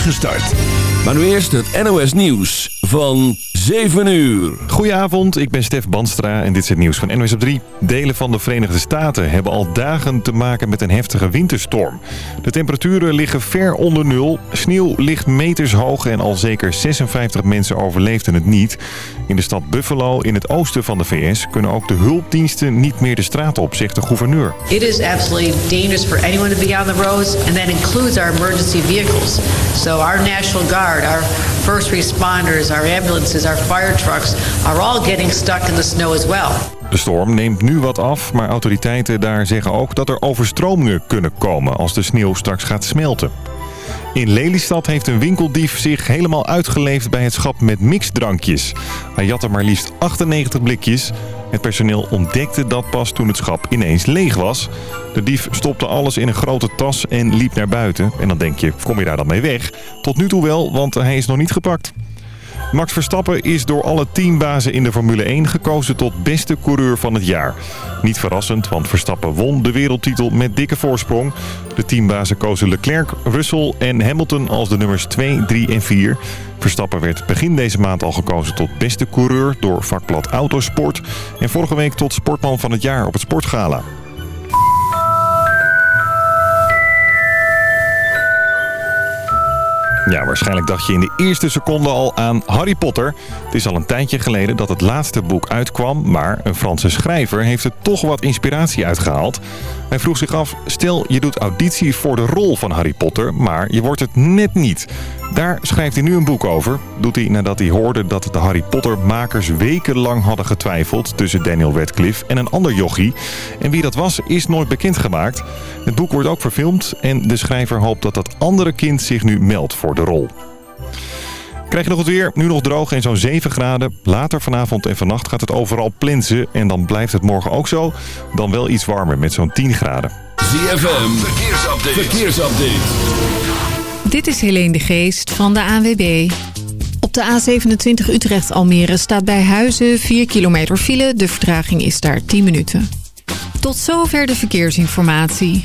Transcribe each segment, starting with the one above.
spoedige start. Maar nu eerst het NOS Nieuws van 7 uur. Goedenavond, ik ben Stef Banstra en dit is het nieuws van NOS op 3. Delen van de Verenigde Staten hebben al dagen te maken met een heftige winterstorm. De temperaturen liggen ver onder nul, sneeuw ligt meters hoog en al zeker 56 mensen overleefden het niet. In de stad Buffalo in het oosten van de VS kunnen ook de hulpdiensten niet meer de straat op, zegt de gouverneur. It is absolutely dangerous for anyone to be on the roads and that includes our emergency vehicles. So our National Guard, our first responders, our ambulances, our fire trucks are all in the snow. De storm neemt nu wat af, maar autoriteiten daar zeggen ook dat er overstromingen kunnen komen als de sneeuw straks gaat smelten. In Lelystad heeft een winkeldief zich helemaal uitgeleefd bij het schap met mixdrankjes. Hij jatte maar liefst 98 blikjes. Het personeel ontdekte dat pas toen het schap ineens leeg was. De dief stopte alles in een grote tas en liep naar buiten. En dan denk je, kom je daar dan mee weg? Tot nu toe wel, want hij is nog niet gepakt. Max Verstappen is door alle teambazen in de Formule 1 gekozen tot beste coureur van het jaar. Niet verrassend, want Verstappen won de wereldtitel met dikke voorsprong. De teambazen kozen Leclerc, Russell en Hamilton als de nummers 2, 3 en 4. Verstappen werd begin deze maand al gekozen tot beste coureur door vakblad Autosport. En vorige week tot sportman van het jaar op het Sportgala. Ja, waarschijnlijk dacht je in de eerste seconde al aan Harry Potter. Het is al een tijdje geleden dat het laatste boek uitkwam... maar een Franse schrijver heeft er toch wat inspiratie uitgehaald. Hij vroeg zich af, stel je doet auditie voor de rol van Harry Potter... maar je wordt het net niet. Daar schrijft hij nu een boek over. Doet hij nadat hij hoorde dat de Harry Potter-makers wekenlang hadden getwijfeld... tussen Daniel Radcliffe en een ander jochie. En wie dat was, is nooit bekendgemaakt. Het boek wordt ook verfilmd en de schrijver hoopt dat dat andere kind zich nu meldt voor de rol. Krijg je nog het weer? Nu nog droog en zo'n 7 graden. Later vanavond en vannacht gaat het overal plinsen. En dan blijft het morgen ook zo. Dan wel iets warmer met zo'n 10 graden. ZFM, verkeersupdate. verkeersupdate. Dit is Helene de Geest van de ANWB. Op de A27 Utrecht-Almere staat bij Huizen 4 kilometer file. De vertraging is daar 10 minuten. Tot zover de verkeersinformatie.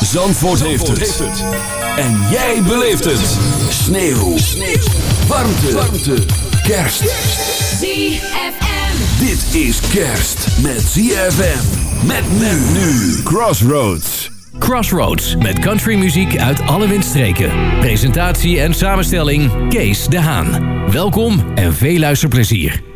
Zandvoort, heeft, het. En jij beleeft het. Sneeuw. Sneeuw. Warmte. Warmte. Kerst. ZFM. Dit is kerst met ZFM. Met men nu. Crossroads. Crossroads met countrymuziek uit alle windstreken. Presentatie en samenstelling Kees de Haan. Welkom en veel luisterplezier.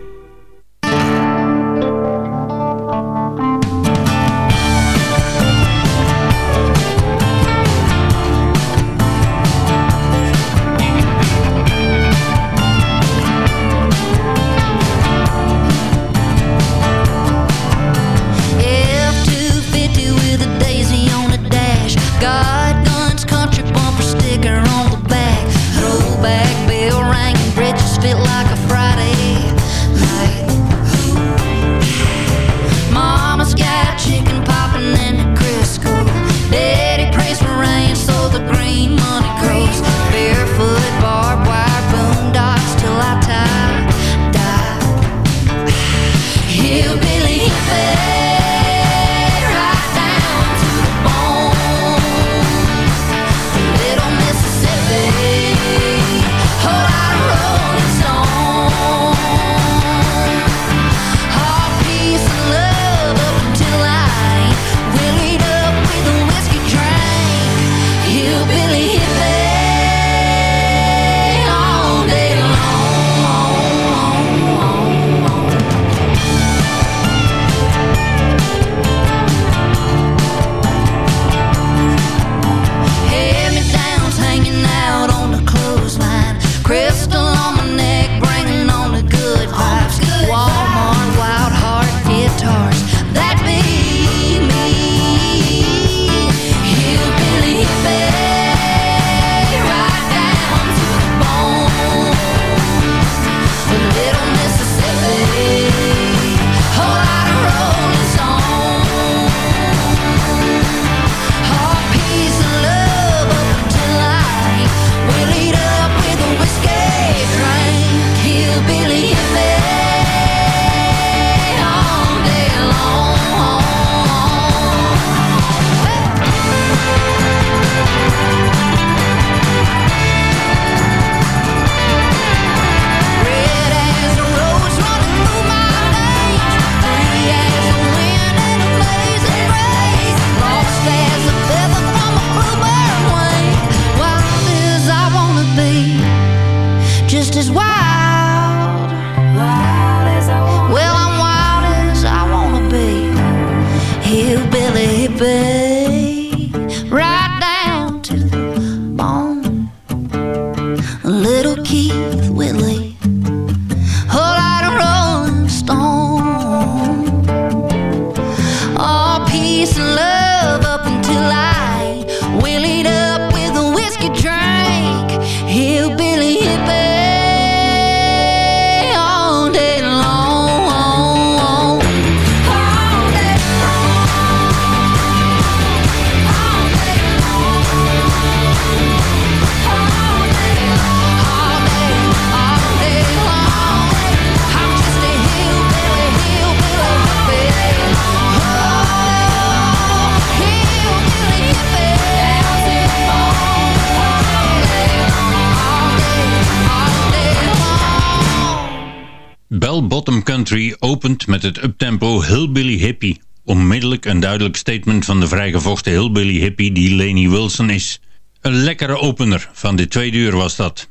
Het uptempo Hillbilly Hippie. Onmiddellijk een duidelijk statement van de vrijgevochten Hillbilly Hippie die Laney Wilson is. Een lekkere opener van dit tweede uur was dat.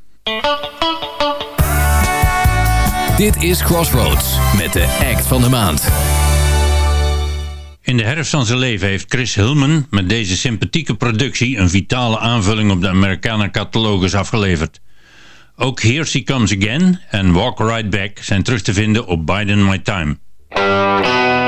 Dit is Crossroads met de act van de maand. In de herfst van zijn leven heeft Chris Hillman met deze sympathieke productie een vitale aanvulling op de Americana catalogus afgeleverd. Ook Here She Comes Again en Walk Right Back zijn terug te vinden op Biden My Time. Here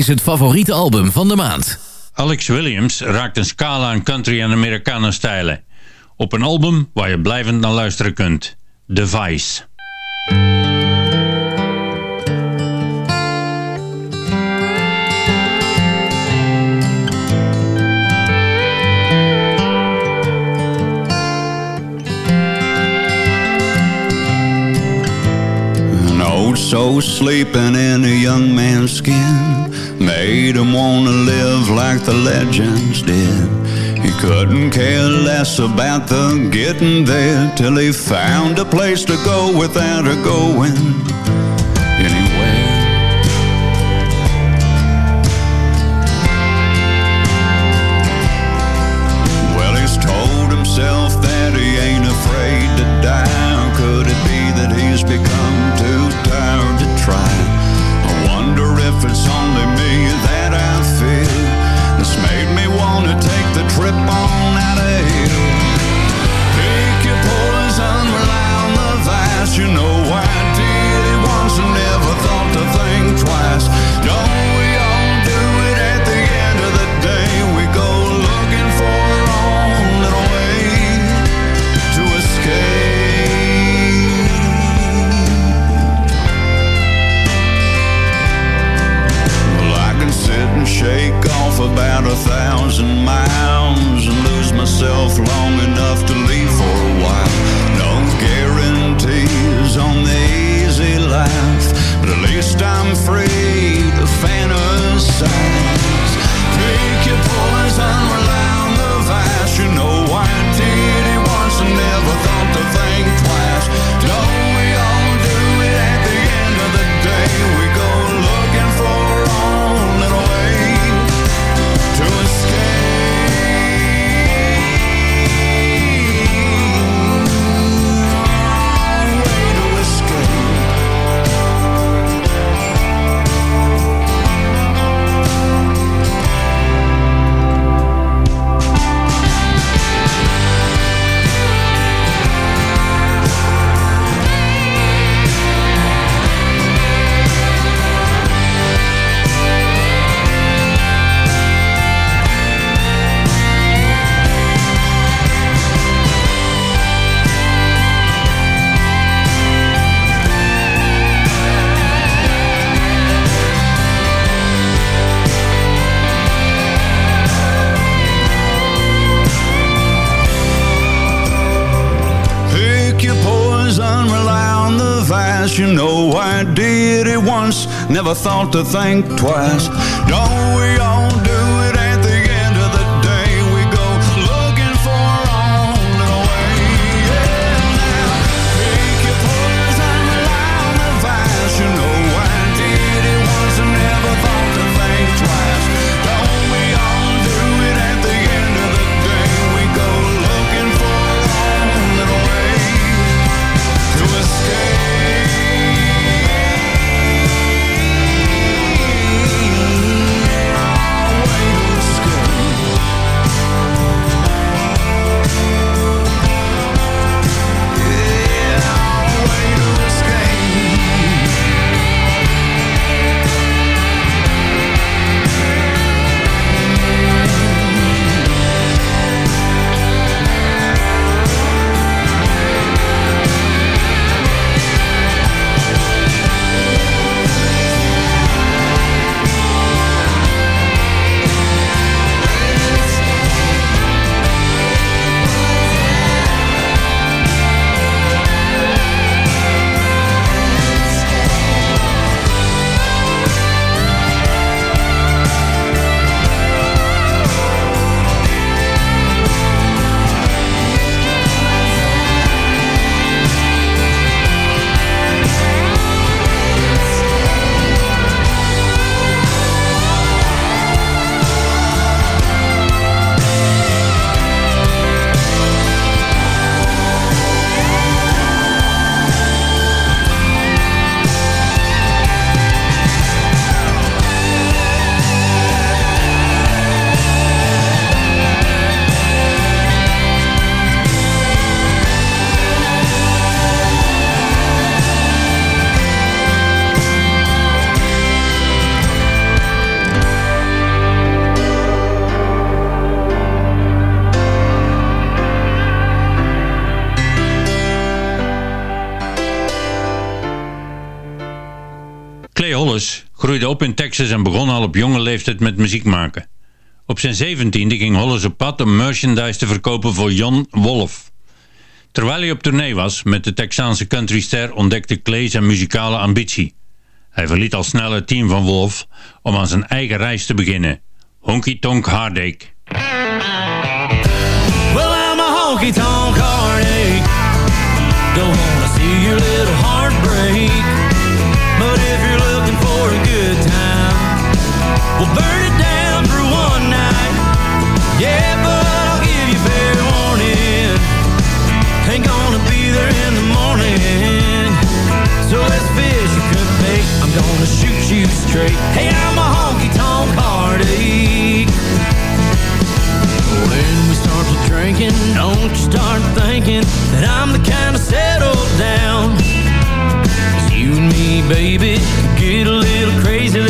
is het favoriete album van de maand. Alex Williams raakt een scala aan country en Amerikanen stijlen. Op een album waar je blijvend naar luisteren kunt. The Vice. So sleeping in a young man's skin made him want to live like the legends did. He couldn't care less about the getting there till he found a place to go without a going. Never thought to think twice. Don't we all? In Texas en begon al op jonge leeftijd met muziek maken. Op zijn zeventiende ging Hollis op pad om merchandise te verkopen voor Jon Wolf. Terwijl hij op tournee was met de Texaanse countryster ontdekte Clay zijn muzikale ambitie. Hij verliet al snel het team van Wolf om aan zijn eigen reis te beginnen. Honky Tonk Heartache. Well, I'm a honky tonk. Don't wanna see your little heart we'll burn it down for one night. Yeah, but I'll give you fair warning. Ain't gonna be there in the morning. So let's fish or cook bait. I'm gonna shoot you straight. Hey, I'm a honky tonk heartache. When we start to drinking, don't you start thinking that I'm the kind to settle down. you and me, baby, get a little crazy.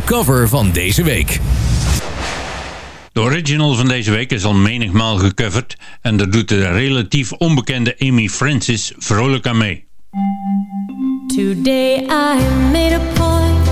De cover van deze week. De original van deze week is al menigmaal gecoverd en daar doet de relatief onbekende Amy Francis vrolijk aan mee. Today I made a point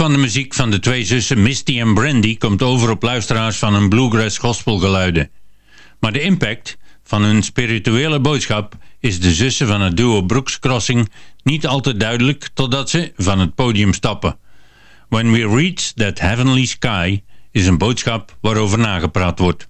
van de muziek van de twee zussen Misty en Brandy komt over op luisteraars van hun bluegrass gospelgeluiden. Maar de impact van hun spirituele boodschap is de zussen van het duo Brooks Crossing niet altijd duidelijk totdat ze van het podium stappen. When we reach that heavenly sky is een boodschap waarover nagepraat wordt.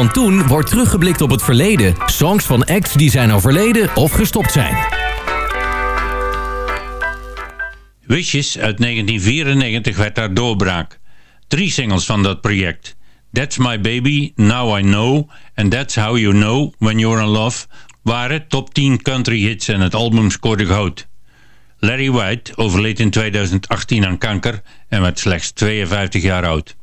Van toen wordt teruggeblikt op het verleden. Songs van acts die zijn overleden of gestopt zijn. Wishes uit 1994 werd haar doorbraak. Drie singles van dat project. That's My Baby, Now I Know en That's How You Know When You're in Love waren top 10 country hits en het album scoorde goud. Larry White overleed in 2018 aan kanker en werd slechts 52 jaar oud.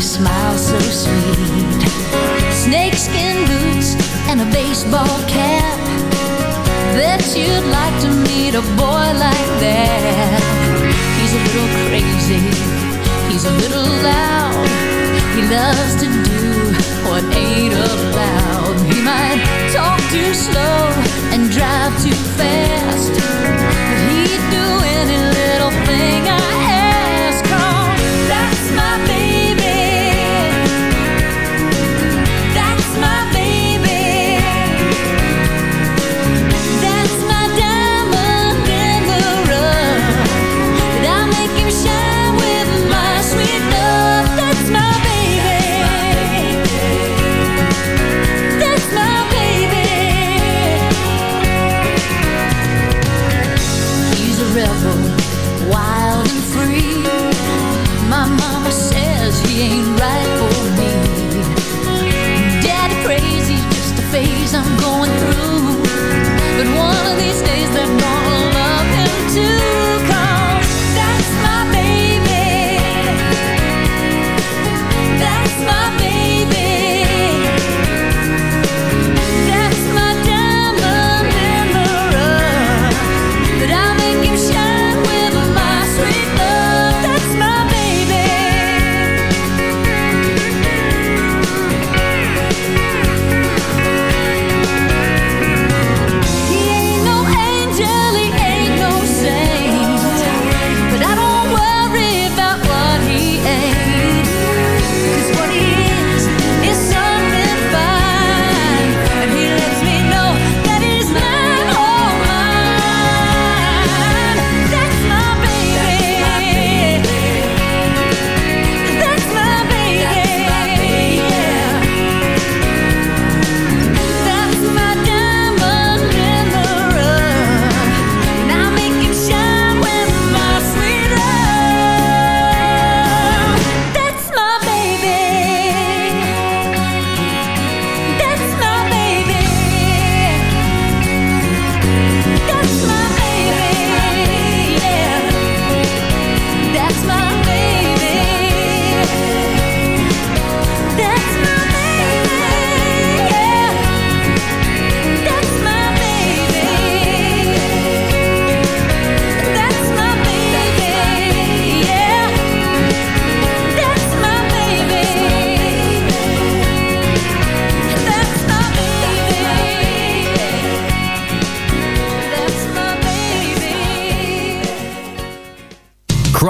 Smiles so sweet. Snakeskin boots and a baseball cap. Bet you'd like to meet a boy like that. He's a little crazy, he's a little loud. He loves to do what ain't allowed. He might talk too slow and drive too fast.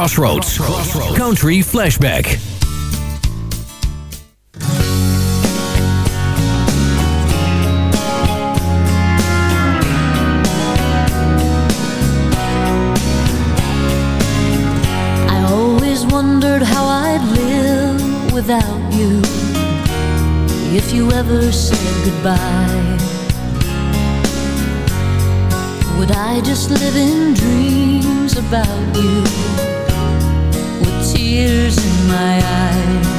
Crossroads. Crossroads. Country Flashback. I always wondered how I'd live without you if you ever said goodbye. Would I just live in dreams about you? with tears in my eyes.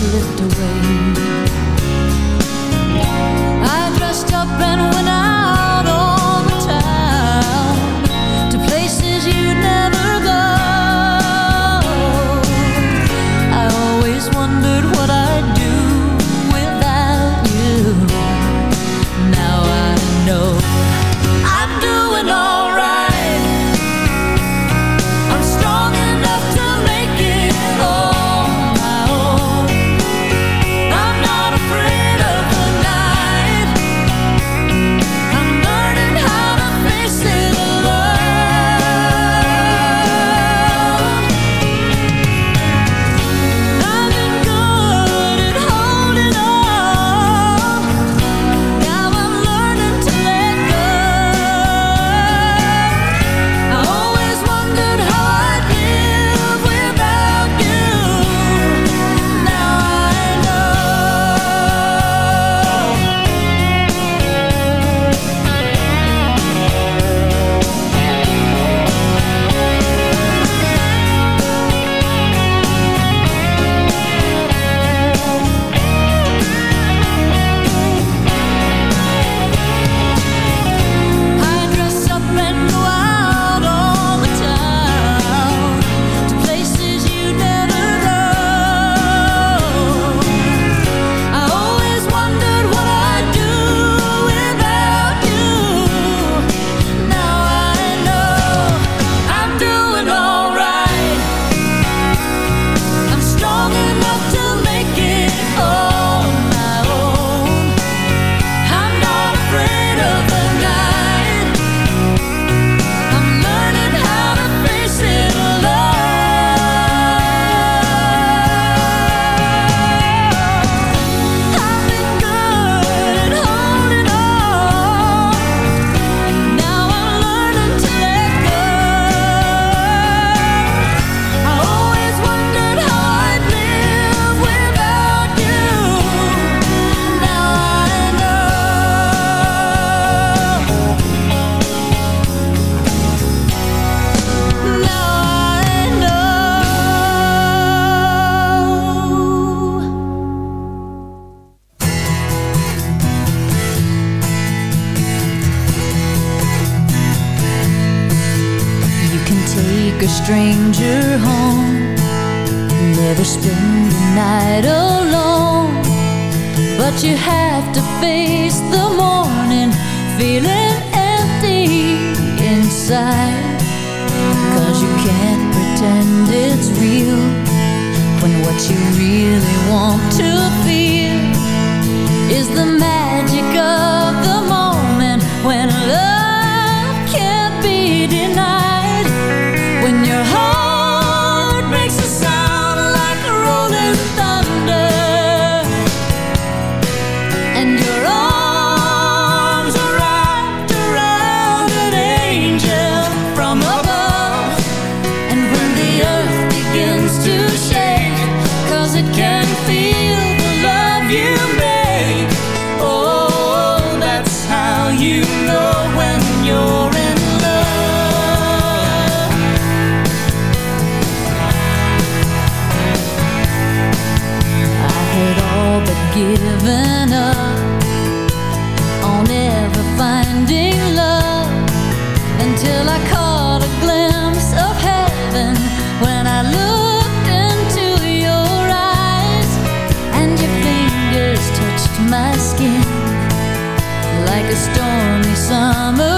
slipped away. like a stormy summer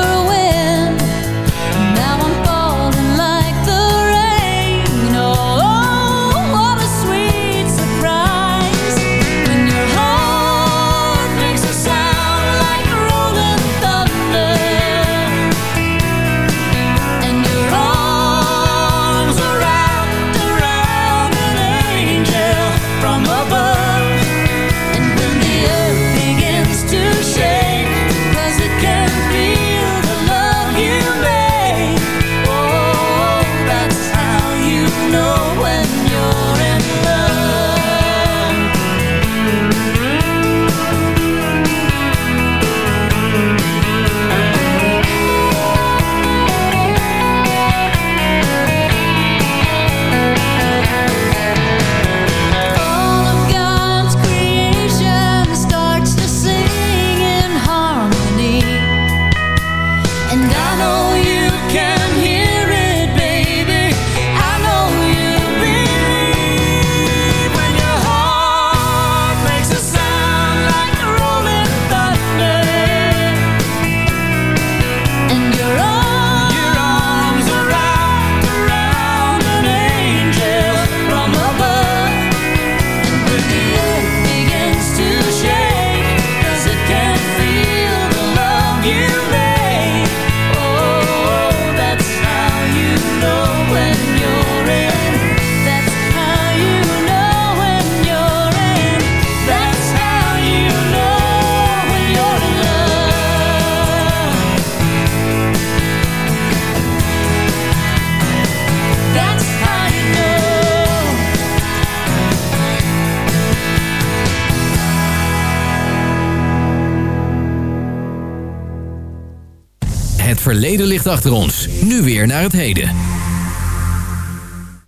verleden ligt achter ons. Nu weer naar het heden.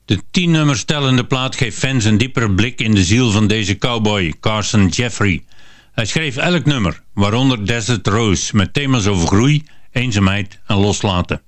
De tien nummers tellende plaat geeft fans een diepere blik in de ziel van deze cowboy, Carson Jeffrey. Hij schreef elk nummer, waaronder Desert Rose, met thema's over groei, eenzaamheid en loslaten.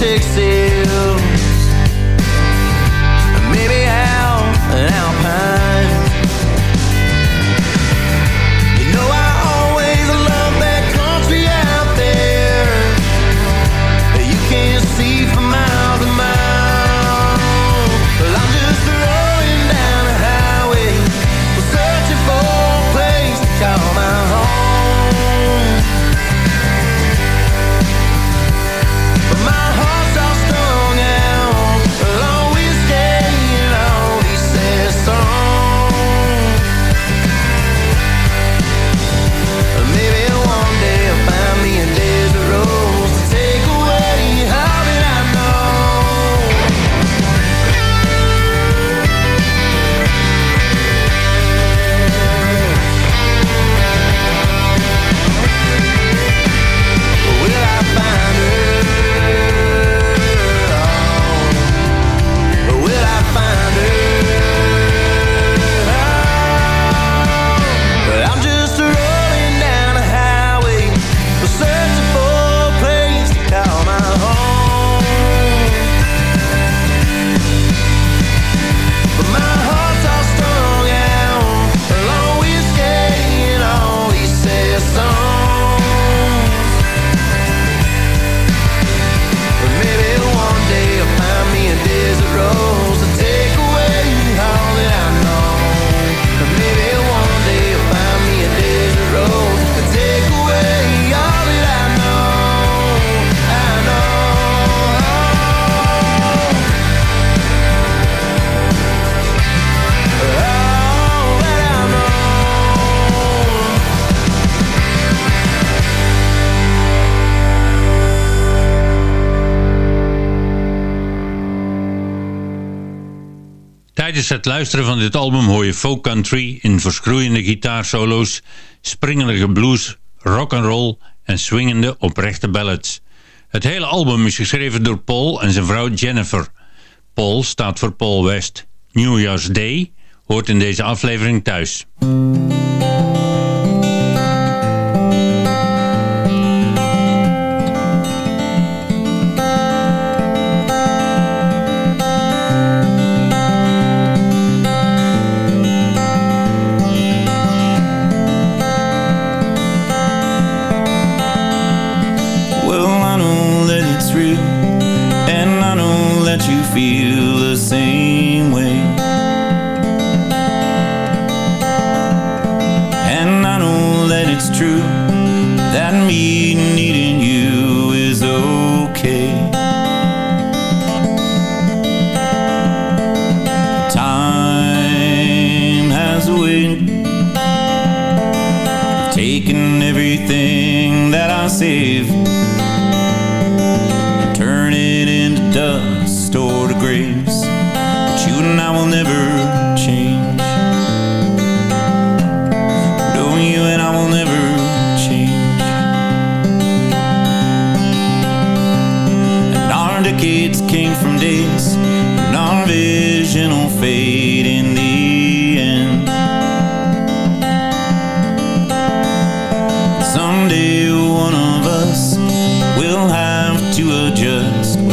60 Tijdens het luisteren van dit album hoor je folk country in verschroeiende gitaarsolo's, springerige blues, rock and roll en swingende oprechte ballads. Het hele album is geschreven door Paul en zijn vrouw Jennifer. Paul staat voor Paul West. New Year's Day hoort in deze aflevering thuis.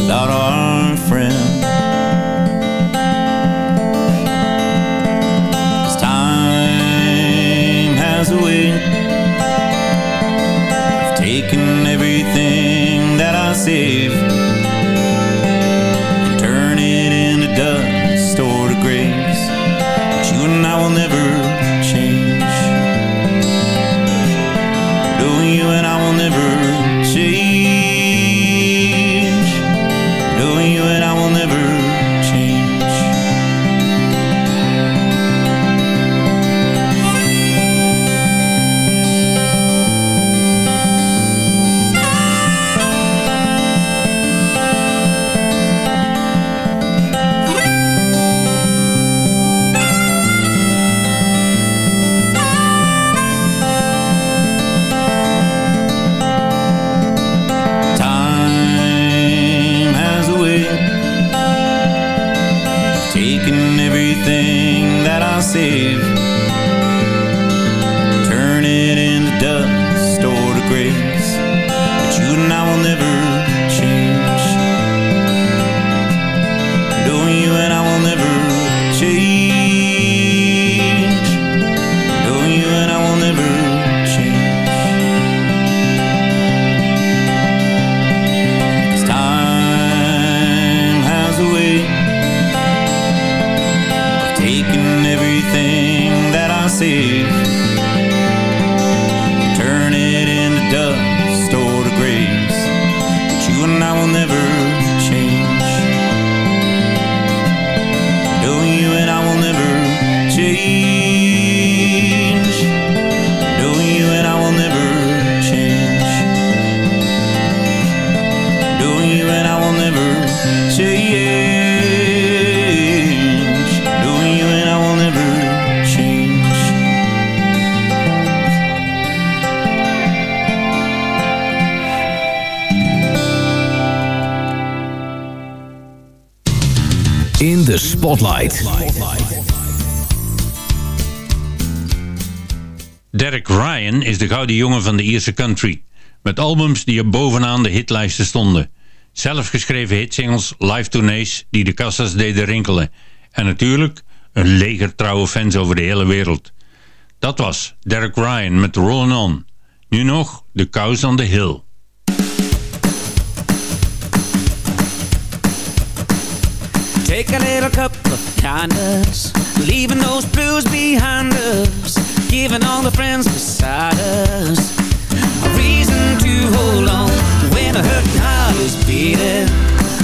Not all Derek Ryan is de gouden jongen van de Ierse country. Met albums die er bovenaan de hitlijsten stonden. Zelfgeschreven hitsingles, live tournees die de kassas deden rinkelen. En natuurlijk een leger trouwe fans over de hele wereld. Dat was Derek Ryan met Rollin' On. Nu nog The Cows on the Hill. Take a little couple of kindness, leaving those blues behind us, giving all the friends beside us a reason to hold on when a hurting heart is beating.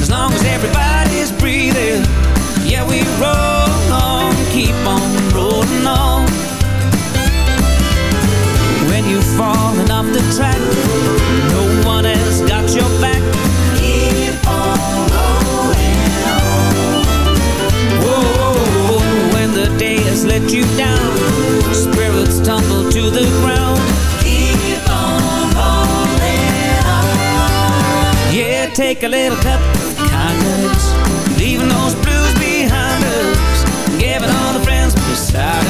As long as everybody's breathing, yeah, we roll on, keep on rolling on. When you've fallen off the track, no one has got your back. let you down. Spirits tumble to the ground. Keep on holding on. Yeah, take a little cup of kindness. Leaving those blues behind us. Giving all the friends beside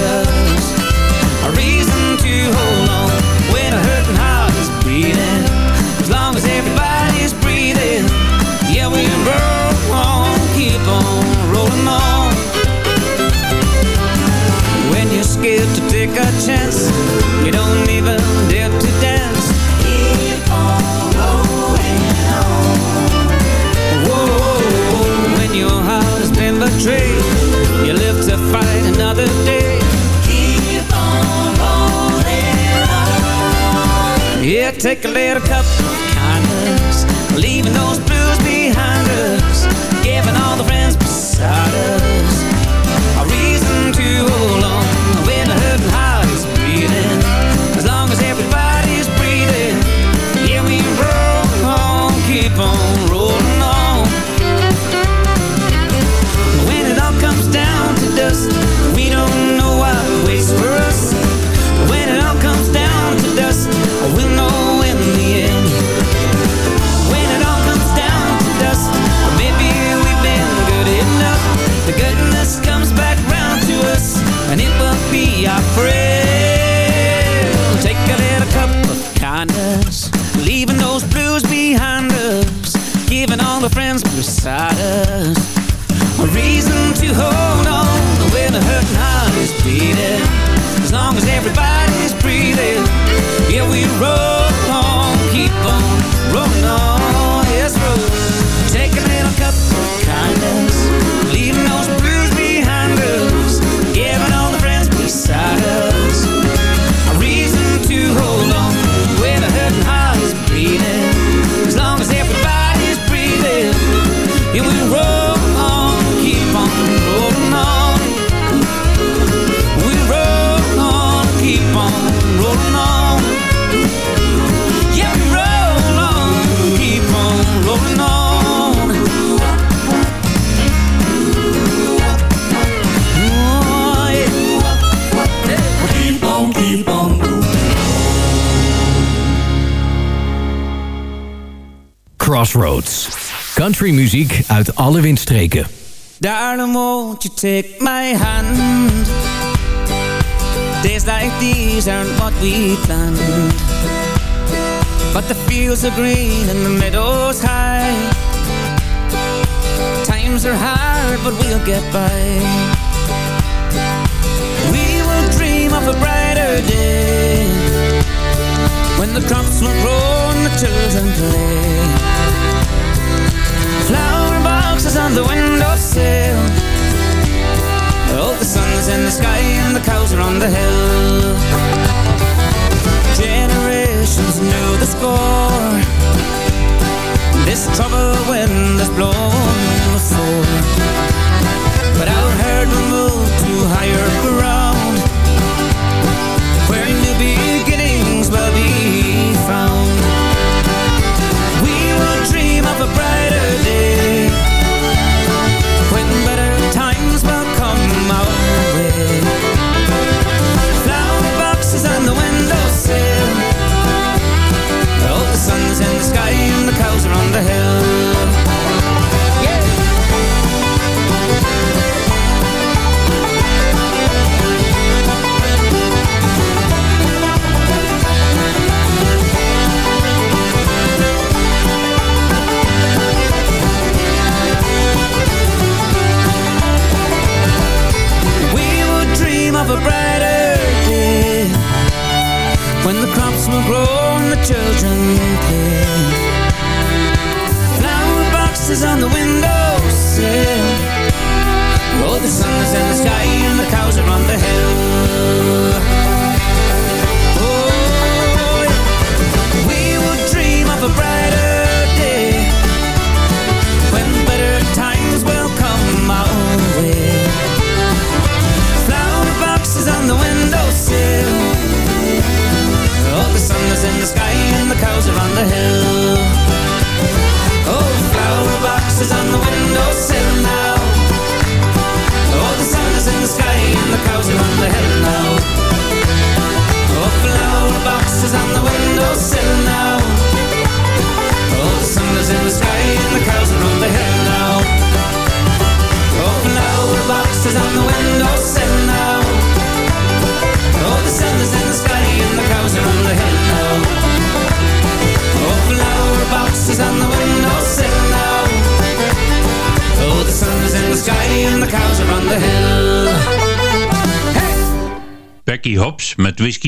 Crossroads. Country muziek uit alle windstreken. Darling, won't you take my hand? Days like these aren't what we planned. But the fields are green and the meadows high. Times are hard, but we'll get by. We will dream of a brighter day when the crops were grown, the children played. Flower boxes on the windowsill. Oh, the sun's in the sky and the cows are on the hill. Generations knew the score. This trouble wind has blown before. But our herd will move to higher ground a brighter day. When better times will come our way. Flower boxes on the windowsill Oh, the sun's in the sky and the cows are on the hill.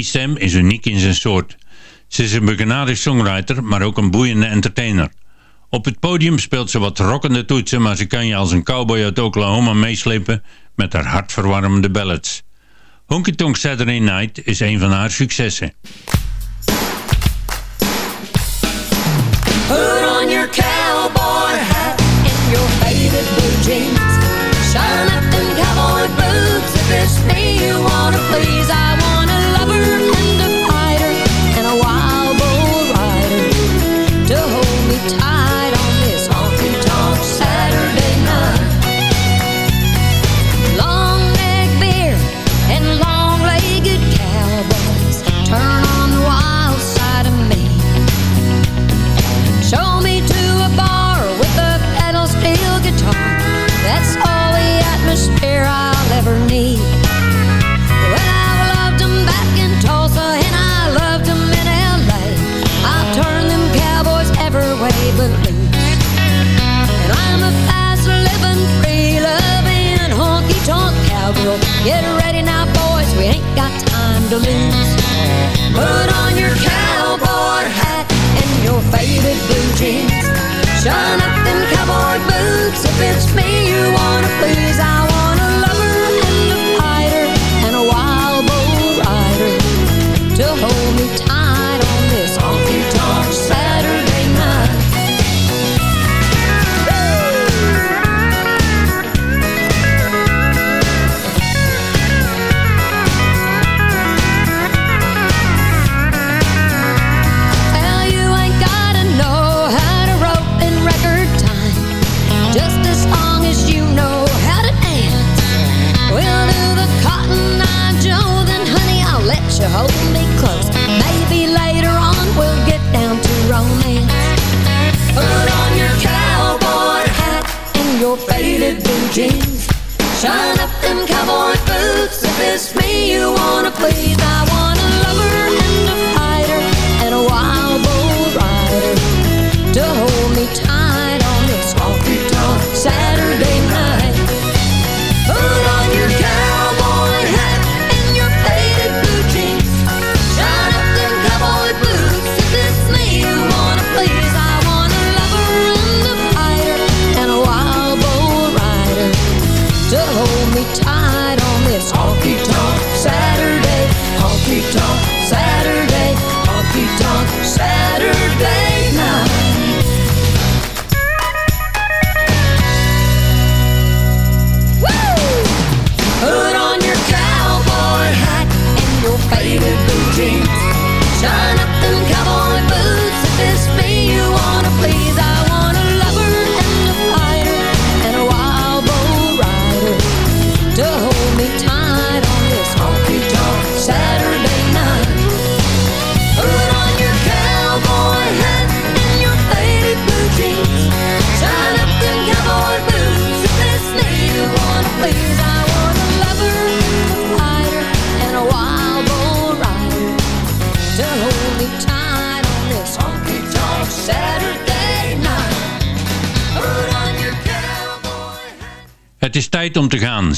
stem is uniek in zijn soort. Ze is een begenadigd songwriter, maar ook een boeiende entertainer. Op het podium speelt ze wat rockende toetsen, maar ze kan je als een cowboy uit Oklahoma meeslepen met haar hartverwarmende ballads. Honky Tonk Saturday Night is een van haar successen.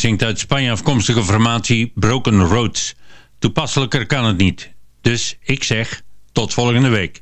Haan uit Spanje afkomstige formatie Broken Roads. Toepasselijker kan het niet. Dus ik zeg, tot volgende week.